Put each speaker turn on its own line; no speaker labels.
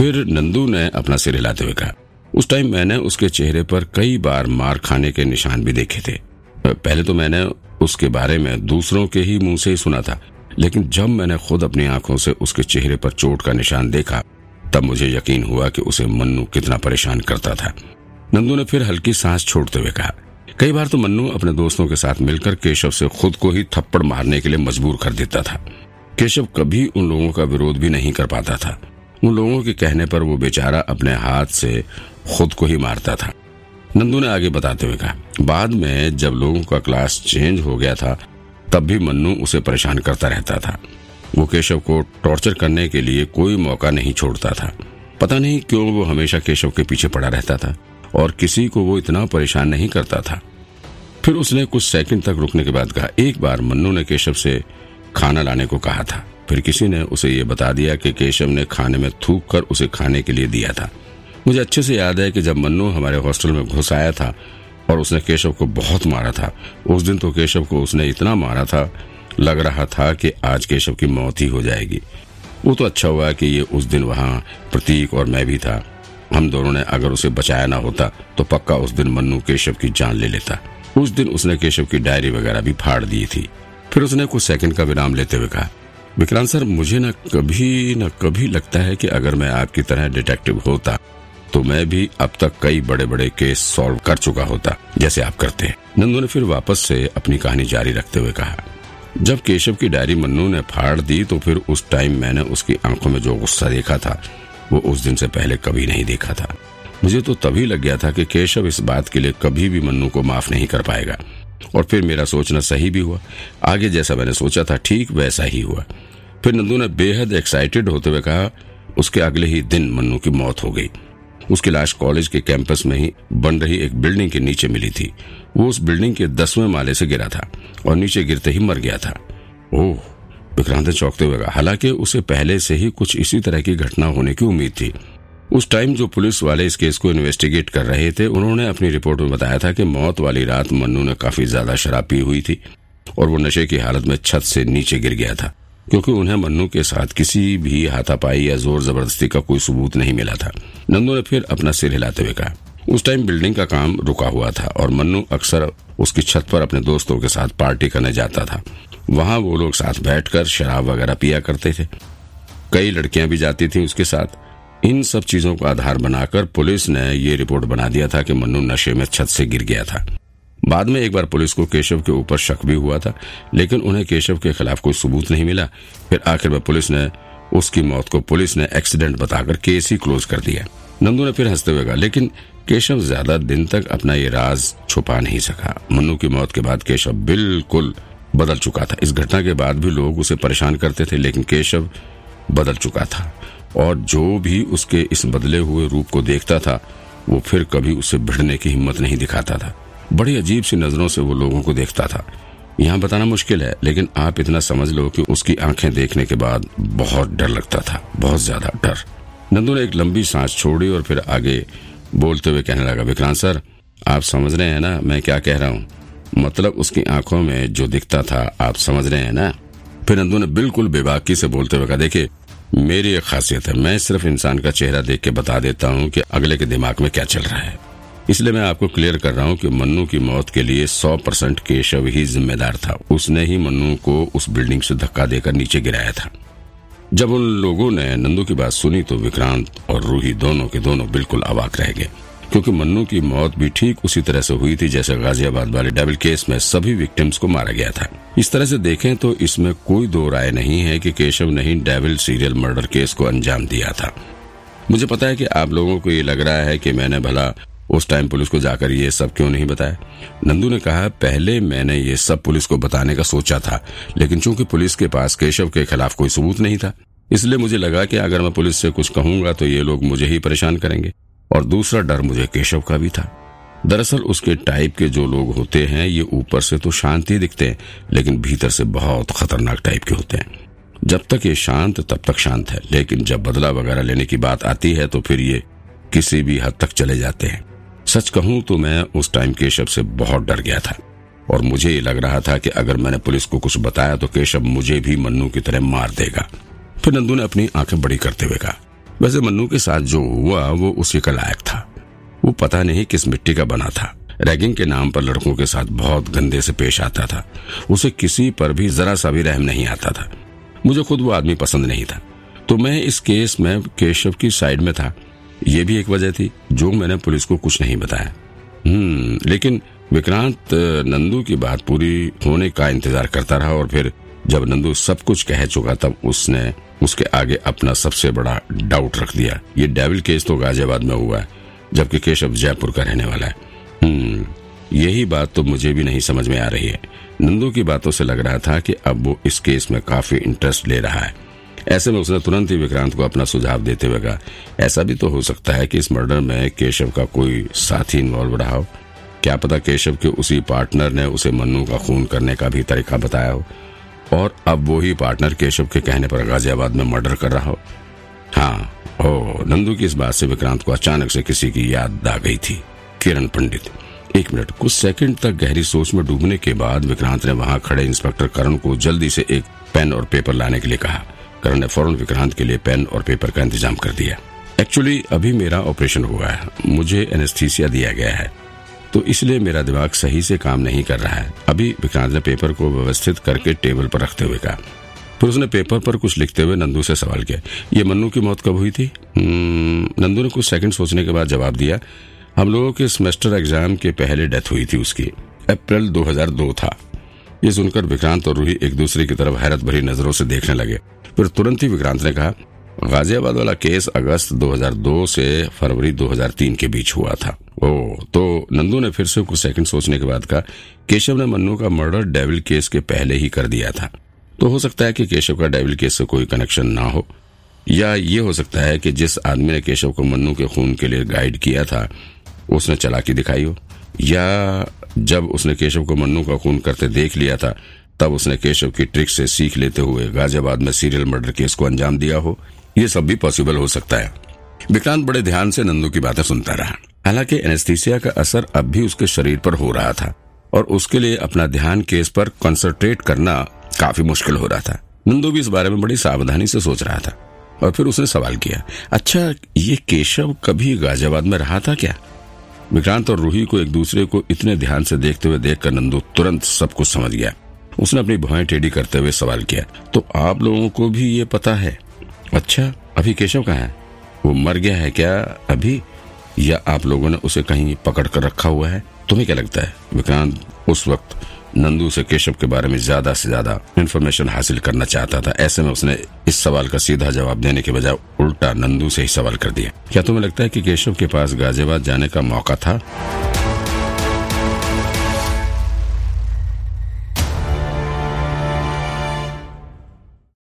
फिर नंदू ने अपना सिर हिलाते हुए कहा। उस टाइम मैंने उसके चेहरे पर कई बार मार खाने के निशान भी देखे थे। पहले तो मैंने उसके बारे में दूसरों के ही मुँह से ही सुना था, लेकिन जब मैंने खुद अपनी आँखों से उसके चेहरे पर चोट का निशान देखा, तब मुझे यकीन हुआ कि उसे मन्नू कितना परेशान करता था। नंदू ने फिर हल्की सांस छोड़ते हुए कहा। कई बार तो मन्नू अपने दोस्तों के साथ मिलकर केशव से खुद को ही थप्पड़ मारने के लिए मजबूर कर देता था। केशव कभी उन लोगों का विरोध भी नहीं कर पाता था। उन लोगों के कहने पर वो बेचारा अपने हाथ से खुद को ही मारता था। नंदू ने आगे बताते हुए कहा, बाद में जब लोगों का क्लास चेंज हो गया था, तब भी मन्नू उसे परेशान करता रहता था। वो केशव को टॉर्चर करने के लिए कोई मौका नहीं छोड़ता था। पता नहीं क्यों वो हमेशा केशव के पीछे पड़ा रहता था और किसी को वो इतना परेशान नहीं करता था। फिर उसने कुछ सेकंड तक रुकने के बाद कहा, एक बार मन्नू ने केशव से खाना लाने को कहा था। फिर किसी ने उसे ये बता दिया कि केशव ने खाने में थूक कर उसे खाने के लिए दिया था। मुझे अच्छे से याद है कि जब मन्नू हमारे हॉस्टल में घुस आया था और उसने केशव को बहुत मारा था, उस दिन तो केशव को उसने इतना मारा था, लग रहा था कि आज केशव की मौत ही हो जाएगी। वो तो अच्छा हुआ कि ये उस दिन वहाँ प्रतीक और मैं भी था। हम दोनों ने अगर उसे बचाया ना होता तो पक्का उस दिन मन्नू केशव की जान ले लेता। उस दिन उसने केशव की डायरी वगैरह भी फाड़ दी थी। फिर उसने कुछ सेकंड का विराम लेते हुए कहा विक्रांत सर, मुझे न कभी न कभी लगता है कि अगर मैं आपकी तरह डिटेक्टिव होता तो मैं भी अब तक कई बड़े बड़े केस सॉल्व कर चुका होता, जैसे आप करते हैं। नंदू ने फिर वापस से अपनी कहानी जारी रखते हुए कहा। जब केशव की डायरी मन्नू ने फाड़ दी तो फिर उस टाइम मैंने उसकी आँखों में जो गुस्सा देखा था, वो उस दिन से पहले कभी नहीं देखा था। मुझे तो तभी लग गया था कि केशव इस बात के लिए कभी भी मन्नू को माफ़ नहीं कर पाएगा। और फिर मेरा सोचना सही भी हुआ। आगे जैसा मैंने सोचा था, ठीक वैसा ही हुआ। फिर नंदू ने बेहद एक्साइटेड होते हुए कहा, उसके अगले ही दिन मन्नू की मौत हो गई। उसकी लाश कॉलेज के कैंपस में ही बन रही एक बिल्डिंग के नीचे मिली थी। वो उस बिल्डिंग के दसवें माले से गिरा था और नीचे गिरते ही मर गया था। ओह, विक्रांत चौंकते हुए हालाँकि उसे पहले से ही कुछ इसी तरह की घटना होने की उम्मीद थी। उस टाइम जो पुलिस वाले इस केस को इन्वेस्टिगेट कर रहे थे, उन्होंने अपनी रिपोर्ट में बताया था कि मौत वाली रात मन्नू ने काफ़ी ज़्यादा शराब पी हुई थी और वो नशे की हालत में छत से नीचे गिर गया था। क्योंकि उन्हें मन्नू के साथ किसी भी हाथापाई या ज़ोर ज़बरदस्ती का कोई सबूत नहीं मिला था। नंदू ने फिर अपना सिर हिलाते हुए कहा। उस टाइम बिल्डिंग का काम रुका हुआ था और मन्नू अक्सर उसकी छत पर अपने दोस्तों के साथ पार्टी करने जाता था। वहाँ वो लोग साथ बैठकर शराब वगैरह पिया करते थे। कई लड़कियाँ भी जाती थी उसके साथ। इन सब चीज़ों का आधार बनाकर पुलिस ने ये रिपोर्ट बना दिया था कि मन्नू नशे में छत से गिर गया था। बाद में एक बार पुलिस को केशव के ऊपर शक भी हुआ था, लेकिन उन्हें केशव के खिलाफ कोई सबूत नहीं मिला। फिर आखिर में पुलिस ने, उसकी मौत को पुलिस ने एक्सीडेंट बताकर केस ही क्लोज कर दिया। नंदू ने फिर हँसते हुए कहा, लेकिन केशव ज़्यादा दिन तक अपना ये राज छुपा नहीं सका। मन्नू की मौत के बाद केशव बिल्कुल बदल चुका था। इस घटना के बाद भी लोग उसे परेशान करते थे, लेकिन केशव बदल चुका था। और जो भी उसके इस बदले हुए रूप को देखता था, वो फिर कभी उसे भिड़ने की हिम्मत नहीं दिखाता था। बड़ी अजीब सी नज़रों से वो लोगों को देखता था। यहाँ बताना मुश्किल है, लेकिन आप इतना समझ लो कि उसकी आँखें देखने के बाद बहुत डर लगता था, बहुत ज़्यादा डर। नंदू ने एक लंबी सांस छोड़ी और फिर आगे बोलते हुए कहने लगा, विक्रांत सर, आप समझ रहे हैं ना मैं क्या कह रहा हूँ? मतलब उसकी आँखों में जो दिखता था, आप समझ रहे हैं ना? फिर नंदू ने बिल्कुल बेबाकी से बोलते हुए कहा, देखिए, मेरी एक खासियत है, मैं सिर्फ़ इंसान का चेहरा देख के बता देता हूँ कि अगले के दिमाग में क्या चल रहा है। इसलिए मैं आपको क्लियर कर रहा हूँ कि मन्नू की मौत के लिए सौ परसेंट केशव ही जिम्मेदार था। उसने ही मन्नू को उस बिल्डिंग से धक्का देकर नीचे गिराया था। जब उन लोगों ने नंदू की बात सुनी तो विक्रांत और रूही दोनों के दोनों बिल्कुल अवाक रह गए। क्योंकि मन्नू की मौत भी ठीक उसी तरह से हुई थी जैसे गाजियाबाद वाले डेविल केस में सभी विक्टिम्स को मारा गया था। इस तरह से देखें तो इसमें कोई दो राय नहीं है कि केशव ने ही डेविल सीरियल मर्डर केस को अंजाम दिया था। मुझे पता है कि आप लोगों को ये लग रहा है कि मैंने भला उस टाइम पुलिस को जाकर ये सब क्यों नहीं बताया? नंदू ने कहा, पहले मैंने ये सब पुलिस को बताने का सोचा था, लेकिन चूँकि पुलिस के पास केशव के खिलाफ कोई सबूत नहीं था, इसलिए मुझे लगा कि अगर मैं पुलिस से कुछ कहूँगा तो ये लोग मुझे ही परेशान करेंगे, और दूसरा डर मुझे केशव का भी था। दरअसल उसके टाइप के जो लोग होते हैं, ये ऊपर से तो शांत दिखते हैं, लेकिन भीतर से बहुत खतरनाक टाइप के होते हैं। जब तक ये शांत, तब तक शांत है, लेकिन जब बदला वगैरह लेने की बात आती है तो फिर ये किसी भी हद तक चले जाते हैं। सच कहूँ तो मैं उस टाइम केशव से बहुत डर गया था। और मुझे ये लग रहा था कि अगर मैंने पुलिस को कुछ बताया तो केशव मुझे भी मन्नू की तरह मार देगा। फिर नंदू ने अपनी आँखें बड़ी करते हुए कहा, वैसे मन्नू के साथ जो हुआ, वो उसी का लायक था। वो पता नहीं किस मिट्टी का बना था। रैगिंग के नाम पर लड़कों के साथ बहुत गंदे से पेश आता था। उसे किसी पर भी जरा सा भी रहम नहीं आता था। मुझे खुद वो आदमी पसंद नहीं था। तो मैं इस केस में केशव की साइड में था। ये भी एक वजह थी, जो मैंने पुलिस को कुछ नहीं बताया। हम्म लेकिन विक्रांत, नंदू की बात पूरी होने का इंतज़ार करता रहा और फिर जब नंदू सब कुछ कह चुका तब उसने उसके आगे अपना सबसे बड़ा डाउट रख दिया। ये डेविल केस तो गाजियाबाद में हुआ है, जबकि केशव जयपुर का रहने वाला है। हम्म यही बात तो मुझे भी नहीं समझ में आ रही है। नंदू की बातों से लग रहा था कि अब वो इस केस में काफ़ी इंटरेस्ट ले रहा है। ऐसे में उसने तुरंत ही विक्रांत को अपना सुझाव देते हुए कहा, ऐसा भी तो हो सकता है कि इस मर्डर में केशव का कोई साथी इन्वॉल्व रहा हो। क्या पता केशव के उसी पार्टनर ने उसे मन्नू का खून करने का भी तरीका बताया हो। और अब वो ही पार्टनर केशव के कहने पर गाजियाबाद में मर्डर कर रहा हो। हाँ ओ नंदू की इस बात से विक्रांत को अचानक से किसी की याद आ गई थी। किरण पंडित, एक मिनट, कुछ सेकंड तक गहरी सोच में डूबने के बाद विक्रांत ने वहाँ खड़े इंस्पेक्टर करण को जल्दी से एक पेन और पेपर लाने के लिए कहा। करण ने फ़ौरन विक्रांत के लिए पेन और पेपर का इंतज़ाम कर दिया। एक्चुअली अभी मेरा ऑपरेशन हुआ है। मुझे एनेस्थीसिया दिया गया है। तो इसलिए मेरा दिमाग सही से काम नहीं कर रहा है। अभी विक्रांत ने पेपर को व्यवस्थित करके टेबल पर रखते हुए कहा। फिर उसने पेपर पर कुछ लिखते हुए नंदू से सवाल किया। ये मन्नू की मौत कब हुई थी? हम्म, नंदू ने कुछ सेकंड सोचने के बाद जवाब दिया। हम लोगों के सेमेस्टर एग्ज़ाम के पहले डेथ हुई थी उसकी। अप्रैल 2002 था। ये सुनकर विक्रांत और रूही एक दूसरे की तरफ़ हैरत भरी नज़रों से देखने लगे। फिर तुरंत ही विक्रांत ने कहा, गाजियाबाद वाला केस अगस्त 2002 से फरवरी 2003 के बीच हुआ था। ओ तो नंदू ने फिर से कुछ सेकंड सोचने के बाद कहा, केशव ने मन्नू का मर्डर डेविल केस के पहले ही कर दिया था। तो हो सकता है कि केशव का डेविल केस से कोई कनेक्शन ना हो। या ये हो सकता है कि जिस आदमी ने केशव को मन्नू के खून के लिए गाइड किया था, उसने चलाकी दिखाई हो। या जब उसने केशव को मन्नू का खून करते देख लिया था, तब उसने केशव की ट्रिक से सीख लेते हुए गाजियाबाद में सीरियल मर्डर केस को अंजाम दिया हो। ये सब भी पॉसिबल हो सकता है। विक्रांत बड़े ध्यान से नंदू की बातें सुनता रहा। हालाँकि एनेस्थीसिया का असर अब भी उसके शरीर पर हो रहा था और उसके लिए अपना ध्यान केस पर कंसंट्रेट करना काफ़ी मुश्किल हो रहा था। नंदू भी इस बारे में बड़ी सावधानी से सोच रहा था और फिर उसने सवाल किया अच्छा ये केशव कभी गाजियाबाद में रहा था क्या? विक्रांत और रूही को एक दूसरे को इतने ध्यान से देखते हुए देखकर नंदू तुरंत सब कुछ समझ गया। उसने अपनी भुआएँ टेढ़ी करते हुए सवाल किया तो आप लोगों को भी ये पता है? अच्छा अभी केशव कहा है? वो मर गया है क्या अभी? या आप लोगों ने उसे कहीं पकड़ कर रखा हुआ है? तुम्हें क्या लगता है? विक्रांत उस वक्त नंदू से केशव के बारे में ज़्यादा से ज़्यादा इन्फॉर्मेशन हासिल करना चाहता था। ऐसे में उसने इस सवाल का सीधा जवाब देने के बजाय उल्टा नंदू से ही सवाल कर दिया। क्या तुम्हें लगता है कि केशव के पास गाजियाबाद जाने का मौका था?